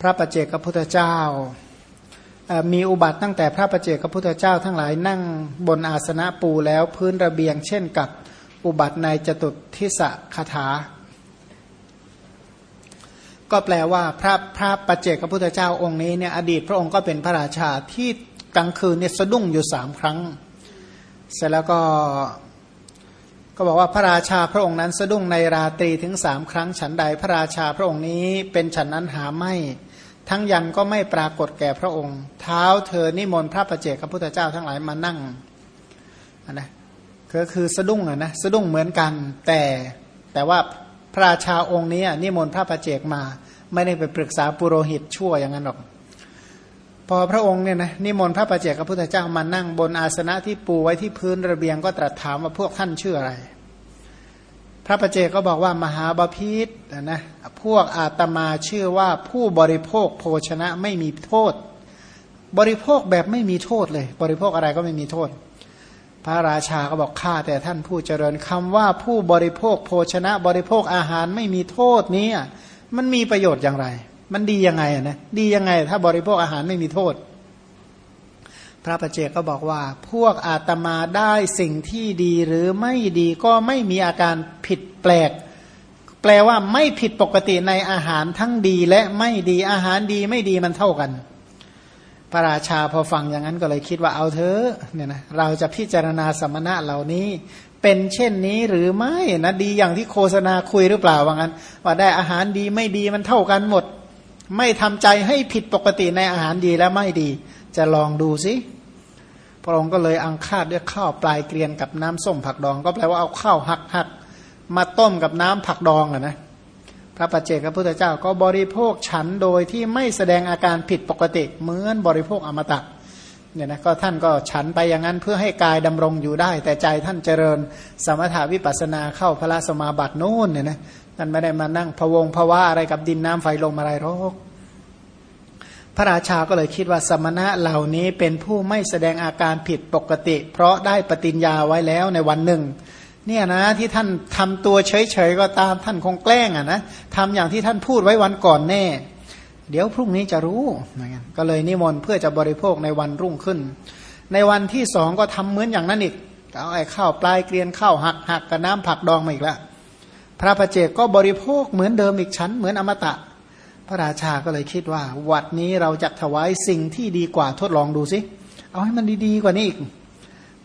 พระประเจกพุทธเจ้า มีอุบัติตั้งแต่พระประเจกพุทธเจ้า ทั้งหลายนั่งบนอาสนะปูแล้วพื้นระเบียง เช่นกับอุบัติในจตุทิสคาถา ก็แปลว่าพระพระประเจกพุทธเจ้าองค์นี้เนี่ยอดีตพระองค์ก็เป็นพระราชาที่กลางคืนเนี่ยสะดุ้งอยู่สามครั้ง เสร็จแล้วก็ก็บอกว่าพระราชาพระองค์นั้นสะดุ้งในราตรีถึงสามครั้งฉันใดพระราชาพระองค์นี้เป็นฉันนั้นหาไม่ ทั้งยันก็ไม่ปรากฏแก่พระองค์ เท้าเธอนิมนต์พระประเจกพระพุทธเจ้าทั้งหลายมานั่งนะก็คือสะดุ้งอะนะ สะดุ้งเหมือนกัน แต่แต่ว่าพระราชาองค์นี้นิมนต์พระประเจกมา ไม่ได้ไปปรึกษาปุโรหิตชั่วอย่างนั้นหรอก พอพระองค์เนี่ยนะนิมนต์พระประเจกพระพุทธเจ้ามานั่งบนอาสนะที่ปูไว้ที่พื้นระเบียงก็ตรัสถามว่าพวกท่านชื่ออะไร พระประเจก็บอกว่ามหาบาพิษนะพวกอาตมาชื่อว่าผู้บริโภคโภชนะไม่มีโทษ บริโภคแบบไม่มีโทษเลย บริโภคอะไรก็ไม่มีโทษ พระราชาก็บอกข้าแต่ท่านผู้เจริญคำว่าผู้บริโภคโภชนะ บริโภคอาหารไม่มีโทษนี้มันมีประโยชน์อย่างไร มันดียังไงนะดียังไง ถ้าบริโภคอาหารไม่มีโทษ พระประเจกก็บอกว่า พวกอาตมาได้สิ่งที่ดีหรือไม่ดีก็ไม่มีอาการผิดแปลก แปลว่าไม่ผิดปกติในอาหารทั้งดีและไม่ดีอาหารดีไม่ดีมันเท่ากัน พระราชาพอฟังอย่างนั้นก็เลยคิดว่าเอาเถอะเนี่ยนะเราจะพิจารณาสมณะเหล่านี้เป็นเช่นนี้หรือไม่นะดีอย่างที่โฆษณาคุยหรือเปล่าว่างั้น ว่าได้อาหารดีไม่ดีมันเท่ากันหมด ไม่ทำใจให้ผิดปกติในอาหารดีและไม่ดี จะลองดูสิพระองค์ก็เลยอังคาดด้วยข้าวปลายเกลียนกับน้ำส้มผักดอง ก็แปลว่าเอาข้าวหักหักมาต้มกับน้ำผักดองอะนะพระปัจเจกพระพุทธเจ้าก็บริโภคฉันโดยที่ไม่แสดงอาการผิดปกติเหมือนบริโภคอมตะเนี่ยนะก็ท่านก็ฉันไปอย่างนั้นเพื่อให้กายดำรงอยู่ได้ แต่ใจท่านเจริญ สมถาวิปัสนาเข้าพระสมาบัติโน่นเนี่ยนะท่านไม่ได้มานั่งพวงพวะอะไรกับดินน้ำไฟลมอะไรหรอก พระราชาก็เลยคิดว่าสมณะเหล่านี้เป็นผู้ไม่แสดงอาการผิดปกติ เพราะได้ปฏิญญาไว้แล้วในวันหนึ่งเนี่ยนะที่ท่านทำตัวเฉยๆก็ตามท่านคงแกล้งอะนะทำอย่างที่ท่านพูดไว้วันก่อนแน่ เดี๋ยวพรุ่งนี้จะรู้เหมือนกันก็เลยนิมนต์เพื่อจะบริโภคในวันรุ่งขึ้น ในวันที่สองก็ทำเหมือนอย่างนั้นอีกเอาไอ้ข้าวปลายเกลียนข้าวหักหักกับน้ำผักดองมาอีกแล้วพระประเจกก็บริโภคเหมือนเดิมอีกชั้นเหมือนอมตะ พระราชาก็เลยคิดว่า วัดนี้เราจะถวายสิ่งที่ดีกว่าทดลองดูสิ เอาให้มันดีๆกว่านี้อีก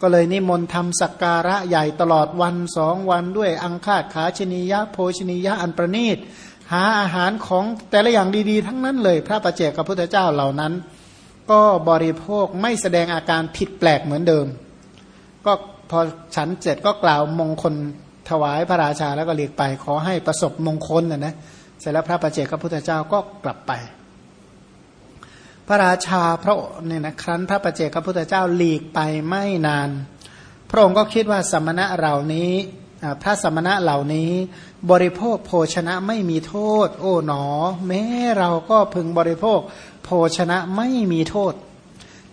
ก็เลยนิมนต์ทำสักการะใหญ่ตลอดวันสองวันด้วยอังคาดขาชนียะโภชนียะอันประณีต หาอาหารของแต่ละอย่างดีๆ ทั้งนั้นเลย พระประเจกกับพุทธเจ้าเหล่านั้น ก็บริโภคไม่แสดงอาการผิดแปลกเหมือนเดิม ก็พอฉันเสร็จก็กล่าวมงคลถวายพระราชาแล้วก็เรียกไปขอให้ประสบมงคลนะนะ เสร็จแล้วพระประเจกพระพุทธเจ้าก็กลับไป พระราชาพระเนี่ยนะครั้นพระประเจกพระพุทธเจ้าหลีกไปไม่นาน พระองค์ก็คิดว่าสมณะเหล่านี้พระสมณะเหล่านี้ บริโภคโภชนะไม่มีโทษ โอ้หนอ แม้เราก็พึงบริโภค โภชนะไม่มีโทษ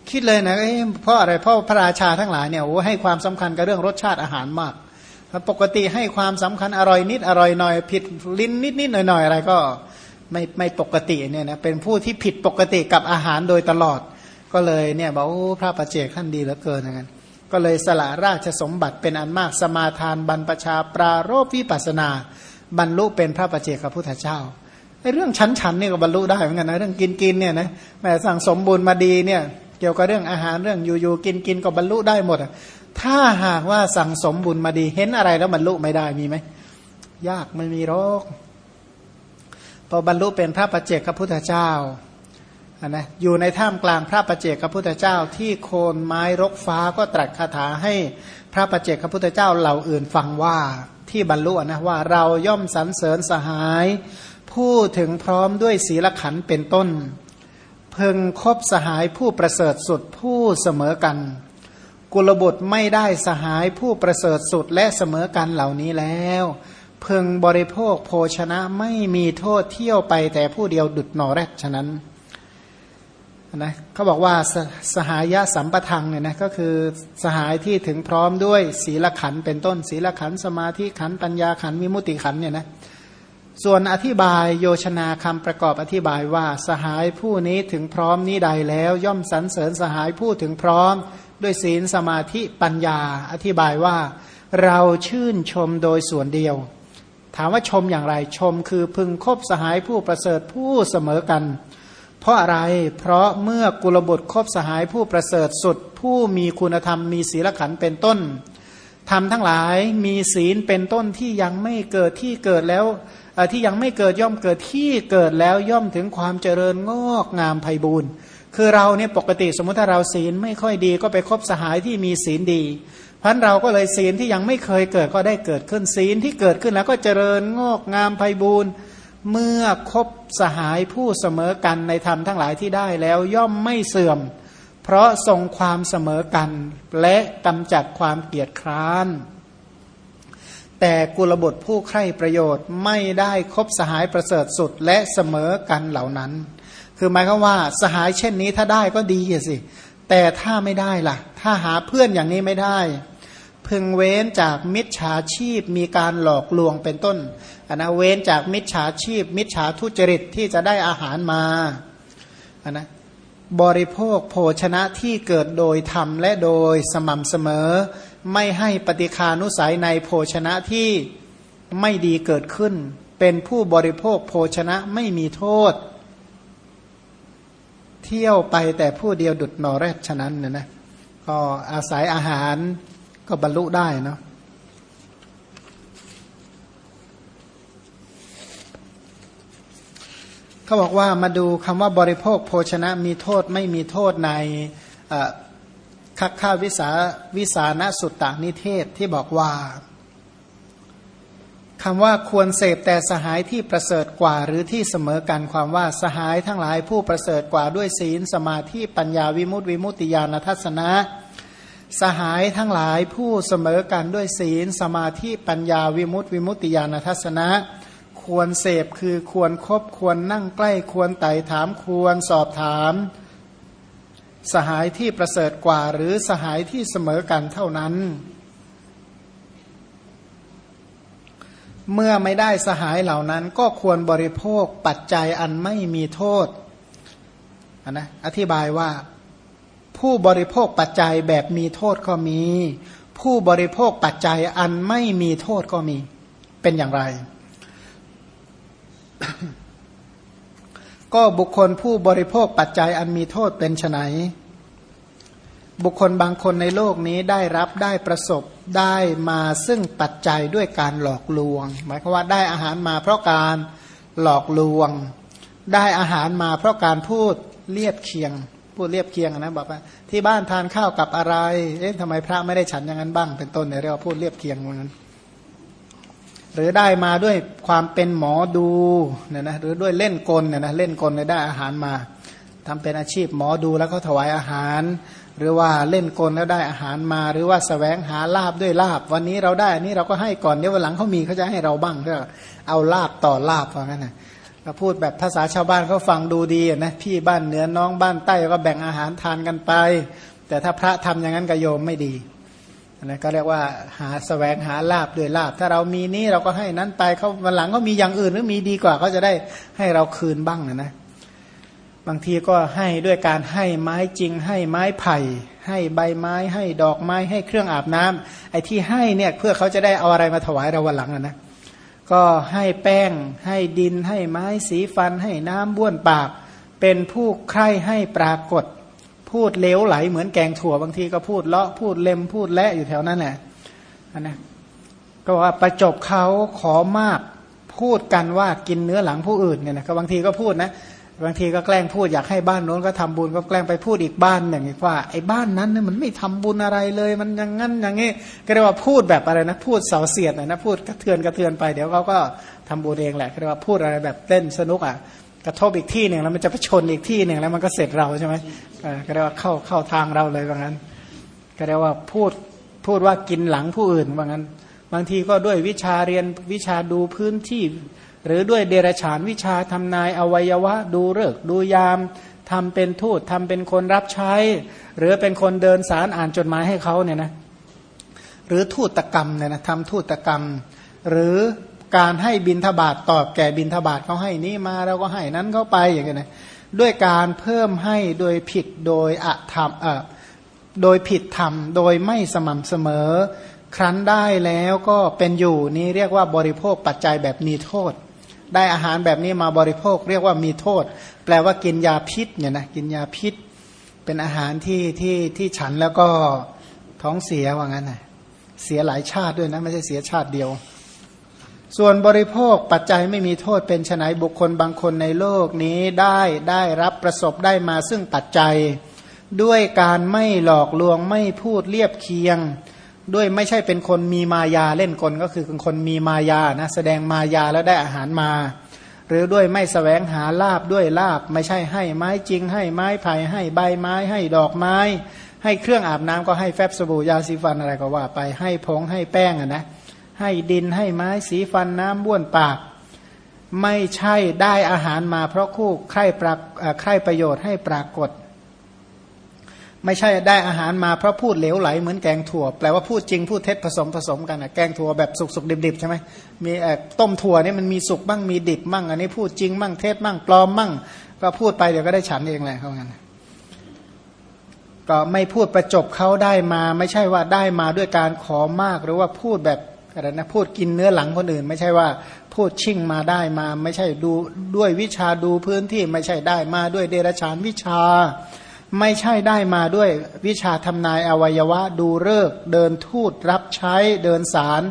คิดเลยนะเพราะอะไรเพราะพระราชาทั้งหลายเนี่ยโอ้ให้ความสำคัญกับเรื่องรสชาติอาหารมาก ปกติให้ความสำคัญอร่อยนิดอร่อยหน่อย ผิดลิ้นนิดนิดหน่อยหน่อยอะไรก็ไม่ไม่ปกติเนี่ยนะเป็นผู้ที่ผิดปกติกับอาหารโดยตลอด ก็เลยเนี่ยบอกโอ้พระประเจกท่านดีเหลือเกินอย่างนั้นก็เลยสละราชสมบัติเป็นอันมากสมาทานบรรพชาปรารปวิปัสนา บรรลุเป็นพระประเจกพระพุทธเจ้าไอ้เรื่องชั้นชั้นนี่ยก็บรรลุได้เหมือนกันนะเรื่องกินกินเนี่ยนะแม่สั่งสมบูรณ์มาดีเนี่ยเกี่ยวกับเรื่องอาหารเรื่องอยู่อยู่กินกินก็บรรลุได้หมด ถ้าหากว่าสั่งสมบุญมาดีเห็นอะไรแล้วบรรลุไม่ได้มีไหมยากไม่มีโรคพอบรรลุเป็นพระประเจกพระพุทธเจ้านะอยู่ในท่ามกลางพระประเจกพระพุทธเจ้า ที่โคนไม้รกฟ้าก็ตรัสคาถาให้พระประเจกพระพุทธเจ้าเหล่าอื่นฟังว่าที่บรรลุนะว่าเราย่อมสรรเสริญสหายพูดถึงพร้อมด้วยศีลขันเป็นต้น เพึงคบสหายผู้ประเสริฐสุดผู้เสมอกัน กุลบุตรไม่ได้สหายผู้ประเสริฐสุดและเสมอกันเหล่านี้แล้วเพึงบริโภคโภชนะไม่มีโทษเที่ยวไปแต่ผู้เดียวดุดหนอแรกฉะนั้นนะเขาบอกว่าสสหายะสัมปทังเนี่ยนะก็คือสหายที่ถึงพร้อมด้วยศีลขันเป็นต้นศีลขันสมาธิขันปัญญาขันมิมุติขันเนี่ยนะส่วนอธิบายโยชนาคำประกอบอธิบายว่าสหายผู้นี้ถึงพร้อมนี้ใดแล้ว ย่อมสรรเสริญสหายผู้ถึงพร้อม ด้วยศีลสมาธิปัญญา อธิบายว่าเราชื่นชมโดยส่วนเดียว ถามว่าชมอย่างไรชมคือพึงคบสหายผู้ประเสริฐผู้เสมอกัน เพราะอะไรเพราะเมื่อกุลบุตรคบสหายผู้ประเสริฐสุด ผู้มีคุณธรรมมีศีลขันเป็นต้นทำทั้งหลายมีศีลเป็นต้นที่ยังไม่เกิดที่เกิดแล้วที่ยังไม่เกิดย่อมเกิดที่เกิดแล้วย่อมถึงความเจริญงอกงามไพบูรณ์ คือเราเนี่ยปกติสมมติถ้าเราศีลไม่ค่อยดีก็ไปคบสหายที่มีศีลดีพันเราก็เลยศีลที่ยังไม่เคยเกิดก็ได้เกิดขึ้นศีลที่เกิดขึ้นแล้วก็เจริญงอกงามไพบูรณ์เมื่อคบสหายผู้เสมอกันในธรรมทั้งหลายที่ได้แล้วย่อมไม่เสื่อม เพราะทรงความเสมอกัน และกำจัดความเกียดคร้าน แต่กุลบุตรผู้ใคร่ประโยชน์ไม่ได้คบสหายประเสริฐสุดและเสมอกันเหล่านั้น คือหมายความว่าสหายเช่นนี้ถ้าได้ก็ดีสิ แต่ถ้าไม่ได้ล่ะ ถ้าหาเพื่อนอย่างนี้ไม่ได้ พึงเว้นจากมิจฉาชีพมีการหลอกลวงเป็นต้นอันนะเว้นจากมิจฉาชีพ มิจฉาทุจริตที่จะได้อาหารมาอันนะบริโภคโภชนะที่เกิดโดยธรรมและโดยสม่ำเสมอ ไม่ให้ปฏิคานุสัยในโภชนะที่ไม่ดีเกิดขึ้น เป็นผู้บริโภคโภชนะไม่มีโทษ เที่ยวไปแต่ผู้เดียวดุดนอแรดฉะนั้นเนี่ยนะก็อาศัยอาหารก็บรรลุได้เนาะเขาบอกว่ามาดูคำว่าบริโภคโภชนะมีโทษไม่มีโทษในคักข้าวิสาวิสานสุตตานิเทศที่บอกว่า คำว่าควรเสพแต่สหายที่ประเสริฐกว่าหรือที่เสมอกันความว่าสหายทั้งหลายผู้ประเสริฐกว่าด้วยศีลสมาธิปัญญาวิมุตติวิมุตติญาณทัศนะ สหายทั้งหลายผู้เสมอกันด้วยศีล สมาธิปัญญาวิมุตติวิมุตติญาณทัศนะ ควรเสพคือควรครบควรนั่งใกล้ควรไต่ถามควรสอบถาม สหายที่ประเสริฐกว่าหรือสหายที่เสมอกันเท่านั้น เมื่อไม่ได้สหายเหล่านั้น ก็ควรบริโภคปัจจัยอันไม่มีโทษนะอธิบายว่าผู้บริโภคปัจจัยแบบมีโทษก็มี ผู้บริโภคปัจจัยอันไม่มีโทษก็มี เป็นอย่างไร ก็บุคคลผู้บริโภคปัจจัยอันมีโทษเป็นไน บุคคลบางคนในโลกนี้ได้รับได้ประสบได้มาซึ่งปัจจัยด้วยการหลอกลวง หมายความว่าได้อาหารมาเพราะการหลอกลวง ได้อาหารมาเพราะการพูดเลียบเคียง พูดเลียบเคียงนะบอกว่าที่บ้านทานข้าวกับอะไร เอ๊ะทำไมพระไม่ได้ฉันอย่างนั้นบ้าง เป็นต้นเนี่ยเรียกว่าพูดเลียบเคียงเหมือนกันหรือได้มาด้วยความเป็นหมอดูเนี่ยนะหรือด้วยเล่นกลเนี่ยนะเล่นกลได้อาหารมาทำเป็นอาชีพหมอดูแล้วก็ถวายอาหาร หรือว่าเล่นกลแล้วได้อาหารมา หรือว่าสแสวงหาลาบด้วยลาบ วันนี้เราได้อันนี้เราก็ให้ก่อนเดี๋ยววันหลังเขามีเขาจะให้เราบ้างก็เอาลาบต่อลาบว่างั้นนะเราพูดแบบภาษาชาวบ้านเขาฟังดูดีนะพี่บ้านเหนือน้องบ้านใต้ก็แบ่งอาหารทานกันไป แต่ถ้าพระทำอย่างนั้นก็โยมไม่ดีนะก็เรียกว่าหาสแสวงหาลาบด้วยลาบ ถ้าเรามีนี้เราก็ให้นั้นไปเขาวันหลังก็มีอย่างอื่นหรือมีดีกว่าเขาจะได้ให้เราคืนบ้างนะนะ บางทีก็ให้ด้วยการให้ไม้จริง ให้ไม้ไผ่ ให้ใบไม้ ให้ดอกไม้ ให้เครื่องอาบน้ำไอ้ที่ให้เนี่ยเพื่อเขาจะได้เอาอะไรมาถวายเราวันหลังนะก็ให้แป้ง ให้ดิน ให้ไม้สีฟัน ให้น้ำบ้วนปาก เป็นผู้ใคร่ให้ปรากฏ พูดเลี้ยวไหลเหมือนแกงถั่วบางทีก็พูดเลาะพูดเล็มพูดและอยู่แถวนั้นแหละนะก็ว่าประจบเขาขอมากพูดกันว่ากินเนื้อหลังผู้อื่นเนี่ยนะก็บางทีก็พูดนะ บางทีก็แกล้งพูดอยากให้บ้านโน้นก็ทำบุญก็แกล้งไปพูดอีกบ้านหนึ่งว่าไอ้บ้านนั้นเนี่ยมันไม่ทำบุญอะไรเลย มันอย่างงั้นอย่างงี้ก็เรียกว่าพูดแบบอะไรนะ พูดเสาเสียดนะพูดกระเทือนกระเทือนไปเดี๋ยวเขาก็ทำบุญเองแหละก็เรียกว่าพูดอะไรแบบเล่นสนุกอะกระทบอีกที่หนึ่งแล้วมันจะไปชนอีกที่หนึ่งแล้วมันก็เสร็จเราใช่ไหมก็เรียกว่าเข้าเข้าทางเราเลยว่างั้น ก็เรียกว่าพูดพูดว่ากินหลังผู้อื่นว่างั้น บางทีก็ด้วยวิชาเรียนวิชาดูพื้นที่ หรือด้วยเดรฉานวิชาทำนายอวัยวะ ดูเลิกดูยามทำเป็นทูตทำเป็นคนรับใช้ หรือเป็นคนเดินสารอ่านจดหมายให้เขาเนี่ยนะหรือทูตกรรมเนี่ยนะทำทูตกรรม หรือการให้บินทบาทตอบแก่บินทบาทเขาให้นี้มาเราก็ให้นั้นเข้าไปอย่างเงี้ยนะด้วยการเพิ่มให้โดยผิดโดยอธรรมเอ่อโดยผิดธรรม โดยไม่สม่ำเสมอ ครั้นได้แล้วก็เป็นอยู่นี้เรียกว่าบริโภคปัจจัยแบบมีโทษ ได้อาหารแบบนี้มาบริโภค เรียกว่ามีโทษ แปลว่ากินยาพิษเนี่ยนะกินยาพิษ เป็นอาหารที่ที่ที่ฉันแล้วก็ท้องเสียว่างั้นนะเสียหลายชาติด้วยนะไม่ใช่เสียชาติเดียว ส่วนบริโภคปัจจัยไม่มีโทษเป็นไนบุคคลบางคนในโลกนี้ได้ได้รับประสบได้มาซึ่งปัจจัย ด้วยการไม่หลอกลวงไม่พูดเรียบเคียง ด้วยไม่ใช่เป็นคนมีมายาเล่นกลก็คือเป็นคนมีมายานะแสดงมายาแล้วได้อาหารมา หรือด้วยไม่สแสวงหาลาบด้วยลาบ ไม่ใช่ให้ไม้จริง ให้ไม้ไผ่ให้ใบไม้ให้ดอกไม้ ให้เครื่องอาบน้ำก็ให้แฟบสบู่ยาสีฟันอะไรก็ว่าไปให้ผงให้แป้งอะนะให้ดินให้ไม้สีฟันน้ำบ้วนปาก ไม่ใช่ได้อาหารมาเพราะคู่ใคร่ปรากใคร่ประโยชน์ให้ปรากฏ ไม่ใช่ได้อาหารมาเพราะพูดเหลวไหลเหมือนแกงถั่ว แปลว่าพูดจริงพูดเท็จผสมผสมกันนะแกงถั่วแบบสุกสุกดิบดิบใช่ไหมมีต้มถั่วนี่มันมีสุกบ้างมีดิบบ้างอันนี้พูดจริงบ้างเท็จบ้างปลอมบ้างก็พูดไปเดี๋ยวก็ได้ฉันเองแหละเขางั้นก็ไม่พูดประจบเขาได้มา ไม่ใช่ว่าได้มาด้วยการขอมากหรือว่าพูดแบบอะไรนะพูดกินเนื้อหลังคนอื่น ไม่ใช่ว่าพูดชิ่งมาได้มา ไม่ใช่ดูด้วยวิชาดูพื้นที่ไม่ใช่ได้มาด้วยเดรชานวิชา ไม่ใช่ได้มาด้วยวิชาทำนายอวัยวะ ดูเลิกเดินทูตรับใช้เดินสาร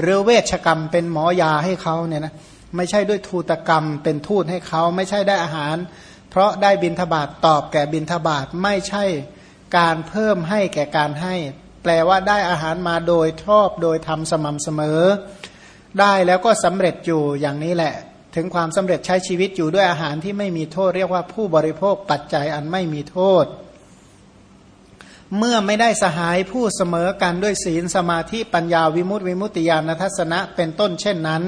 หรือเวชกรรมเป็นหมอยาให้เขาเนี่ยนะไม่ใช่ด้วยทูตกรรมเป็นทูตให้เขาไม่ใช่ได้อาหาร เพราะได้บินทบาทตอบแก่บินทบาทไม่ใช่การเพิ่มให้แก่การให้ แปลว่าได้อาหารมาโดยชอบโดยทำสม่ำเสมอ ได้แล้วก็สำเร็จอยู่อย่างนี้แหละ ถึงความสำเร็จใช้ชีวิตอยู่ด้วยอาหารที่ไม่มีโทษ เรียกว่าผู้บริโภคปัจจัยอันไม่มีโทษ เมื่อไม่ได้สหายผู้เสมอกันด้วยศีลสมาธิปัญญาวิมุตติวิมุตติญาณทัศนะเป็นต้นเช่นนั้น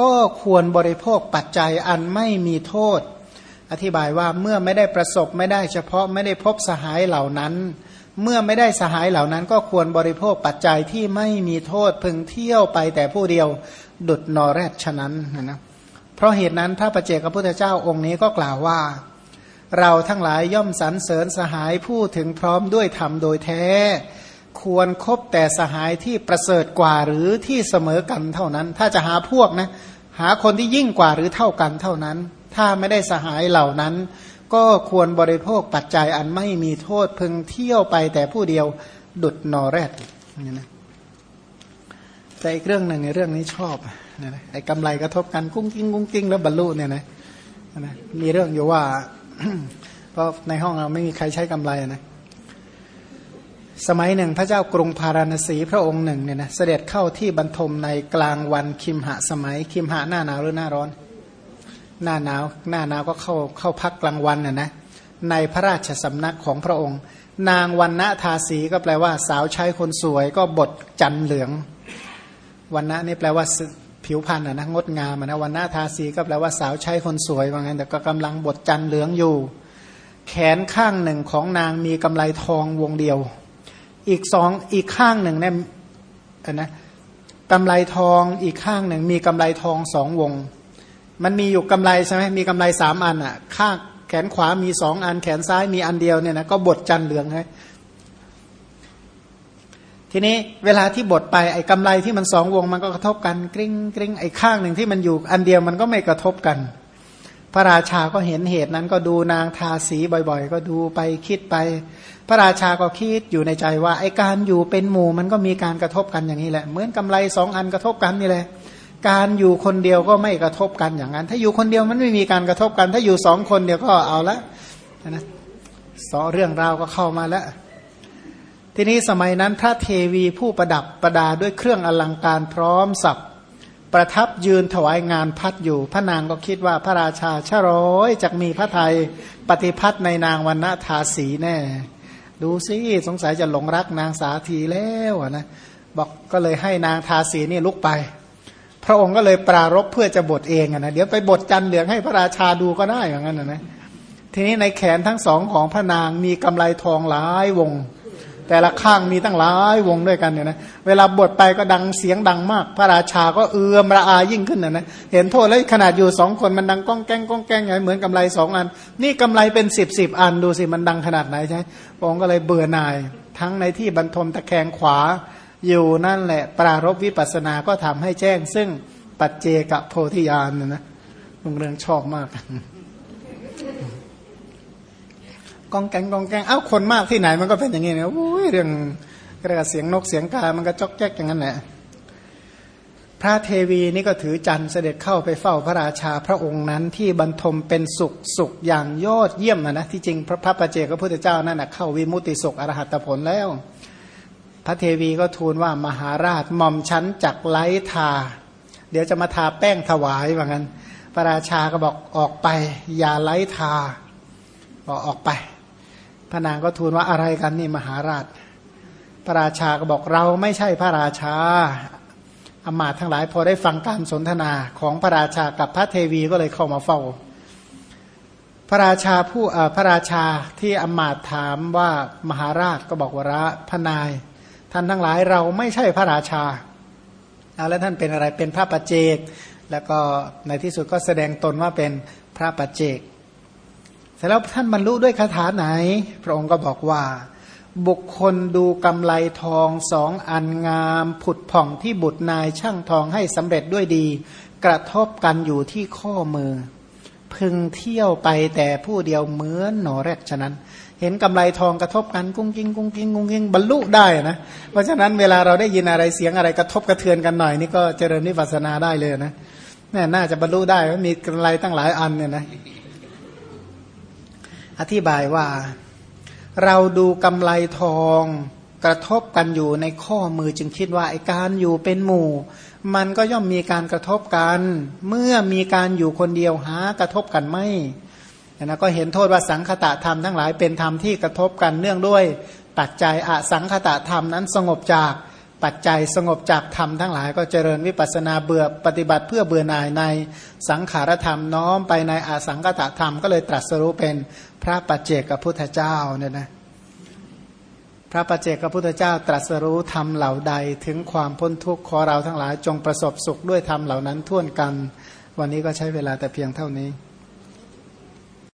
ก็ควรบริโภคปัจจัยอันไม่มีโทษ อธิบายว่าเมื่อไม่ได้ประสบไม่ได้เฉพาะไม่ได้พบสหายเหล่านั้น เมื่อไม่ได้สหายเหล่านั้น ก็ควรบริโภคปัจจัยที่ไม่มีโทษพึงเที่ยวไปแต่ผู้เดียวดุดนอแรดฉะนั้นนะ เพราะเหตุนั้นพระประเจกพระพุทธเจ้าองค์นี้ก็กล่าวว่า เราทั้งหลายย่อมสรรเสริญสหายผู้ถึงพร้อมด้วยธรรมโดยแท้ ควรครบแต่สหายที่ประเสริฐกว่าหรือที่เสมอกันเท่านั้น ถ้าจะหาพวกนะหาคนที่ยิ่งกว่าหรือเท่ากันเท่านั้น ถ้าไม่ได้สหายเหล่านั้น ก็ควรบริโภคปัจจัยอันไม่มีโทษพึงเที่ยวไปแต่ผู้เดียวดุดนอแรดนี่นะแต่อีกเรื่องหนึ่งในเรื่องนี้ชอบ นะไอ้กำไรกระทบกันกุ้งกิ้งกุ้งกิ้งแล้วบรรลุเนี่ยนะนะมีเรื่องอยู่ว่า เพราะในห้องเราไม่มีใครใช้กำไรนะสมัยหนึ่งพระเจ้ากรุงพาราณสีพระองค์หนึ่งเนี่ยนะเสด็จเข้าที่บรรทมในกลางวันคิมหะสมัย คิมหะหน้าหนาวหรือหน้าร้อน หน้าหนาวหน้าหนาวก็เข้าเข้าพักกลางวันน่ะนะในพระราชสำนักของพระองค์ นางวันณทาสีก็แปลว่า สาวใช้คนสวยก็บทจันเหลืองวันณะนี่แปลว่า ผิวพรรณนะงดงามนะวันณทาสีก็แปลว่าสาวใช้คนสวยว่างั้นแต่ก็กำลังบทจันเหลืองอยู่ แขนข้างหนึ่งของนางมีกำไลทองวงเดียว อีกสองอีกข้างหนึ่งเนี่ยนะกำไลทองอีกข้างหนึ่งมีกำไลทองสองวง มันมีอยู่กำไรใช่ไหมมีกำไรสามอันอะข้างแขนขวามีสองอัน แขนซ้ายมีอันเดียวเนี่ยนะก็บดจันเหลืองให้ ทีนี้เวลาที่บดไปไอ้กำไรที่มันสองวงมันก็กระทบกันกริ้งกริ้งไอ้ข้างหนึ่งที่มันอยู่อันเดียวมันก็ไม่กระทบกัน พระราชาก็เห็นเหตุนั้นก็ดูนางทาสีบ่อยๆ ก็ดูไปคิดไป พระราชาก็คิดอยู่ในใจว่าไอ้การอยู่เป็นหมู่มันก็มีการกระทบกันอย่างนี้แหละ เหมือนกำไรสองอันกระทบกันนี่แหละ การอยู่คนเดียวก็ไม่กระทบกันอย่างนั้น ถ้าอยู่คนเดียวมันไม่มีการกระทบกัน ถ้าอยู่สองคนเดียวก็เอาละนะสอเรื่องราวก็เข้ามาแล้ว ทีนี้สมัยนั้นพระเทวีผู้ประดับประดาด้วยเครื่องอลังการพร้อมสับประทับยืนถวายงานพัดอยู่ พระนางก็คิดว่าพระราชาชร้อยจะมีพระไทยปฏิพัทธ์ในนางวันณทาสีแน่ ดูสิสงสัยจะหลงรักนางสาธีแล้วนะบอกก็เลยให้นางทาสีนี่ลุกไป พระองค์ก็เลยปรารบเพื่อจะบทเองนะเดี๋ยวไปบทจันเหลืองให้พระราชาดูก็ได้อย่างนั้นนะทีนี้ในแขนทั้งสองของพระนางมีกำไลทองหลายวง แต่ละข้างมีตั้งหลายวงด้วยกันเนี่ยนะเวลาบทไปก็ดังเสียงดังมาก พระราชาก็เอือมระอายิ่งขึ้นนะนะเห็นโทษแล้วขนาดอยู่สองคนมันดังก้องแก้งก้องแก้งไงเหมือนกำไรสองอัน นี่กำไรเป็นสิบสิบอันดูสิมันดังขนาดไหนใช่พระองค์ก็เลยเบื่อหน่าย ทั้งในที่บรรทมตะแคงขวาอยู่นั่นแหละ ปรารบวิปัสสนาก็ทำให้แจ้ง ซึ่งปัจเจกโพธิญาณนะนะลุงเรืองชอบมาก กองแกงกองแกงเอ้าคนมากที่ไหนมันก็เป็นอย่างนี้นะโอ้ยเรื่องเรียกเสียงนกเสียงกา มันก็จอกแจ๊กอย่างนั้นแหละพระเทวีนี่ก็ถือจันเสด็จเข้าไปเฝ้าพระราชาพระองค์นั้นที่บรรทมเป็นสุขสุขอย่างยอดเยี่ยมนะนะที่จริงพระพระประเจกพระพุทธเจ้านั่นนะเข้าวิมุติสุขอรหัตผลแล้ว พระเทวีก็ทูลว่ามหาราชหม่อมชั้นจักไล้ทา เดี๋ยวจะมาทาแป้งถวายว่างั้น พระราชาก็บอกออกไป อย่าไล้ทาบอกออกไป ระนางก็ทูลว่าอะไรกันนี่มหาราช พระราชาก็บอกเราไม่ใช่พระราชาอมาตทั้งหลายพอได้ฟังการสนทนาของพระราชากับพระเทวีก็เลยเข้ามาเฝ้า พระราชาผู้พระราชาที่อมาตถามว่ามหาราชก็บอกว่าระพนาย ท่านทั้งหลายเราไม่ใช่พระราชาเอาแล้วท่านเป็นอะไรเป็นพระปัจเจก แล้วก็ในที่สุดก็แสดงตนว่าเป็นพระปัจเจก เสร็จแล้วท่านบรรลุด้วยคาถาไหน พระองค์ก็บอกว่า บุคคลดูกำไลทองสองอันงาม ผุดผ่องที่บุตรนายช่างทองให้สำเร็จด้วยดี กระทบกันอยู่ที่ข้อมือ พึงเที่ยวไปแต่ผู้เดียวเหมือนหนอแรกฉะนั้น เห็นกำไลทองกระทบกันกุ้งกิ้งกุ้งกิ้งกุ้งกิ้งบรรลุได้นะเพราะฉะนั้นเวลาเราได้ยินอะไรเสียงอะไรกระทบกระเทือนกันหน่อยนี่ก็เจริญนิพพานาได้เลยนะน่น่าจะบรรลุได้มีกำไลตั้งหลายอันเนี่ยนะ อธิบายว่า เราดูกำไลทองกระทบกันอยู่ในข้อมือจึงคิดว่าไอการอยู่เป็นหมู่ มันก็ย่อมมีการกระทบกัน เมื่อมีการอยู่คนเดียวหากระทบกันไม่นะก็เห็นโทษว่าสังคตะธรรมทั้งหลายเป็นธรรมที่กระทบกันเนื่องด้วยปัจจัยอสังคตะธรรมนั้นสงบจาก ปัจจัยสงบจากธรรมทั้งหลายก็เจริญวิปัสนาเบื่อปฏิบัติเพื่อเบื่อหน่ายในสังขารธรรมน้อมไปในอาสังกตธรรมก็เลยตรัสรู้เป็นพระปัจเจกพุทธเจ้าเนี่ยนะพระปัจเจกพุทธเจ้าตรัสรู้ธรรมเหล่าใดถึงความพ้นทุกข์ขอเราทั้งหลายจงประสบสุขด้วยธรรมเหล่านั้นท่วนกัน วันนี้ก็ใช้เวลาแต่เพียงเท่านี้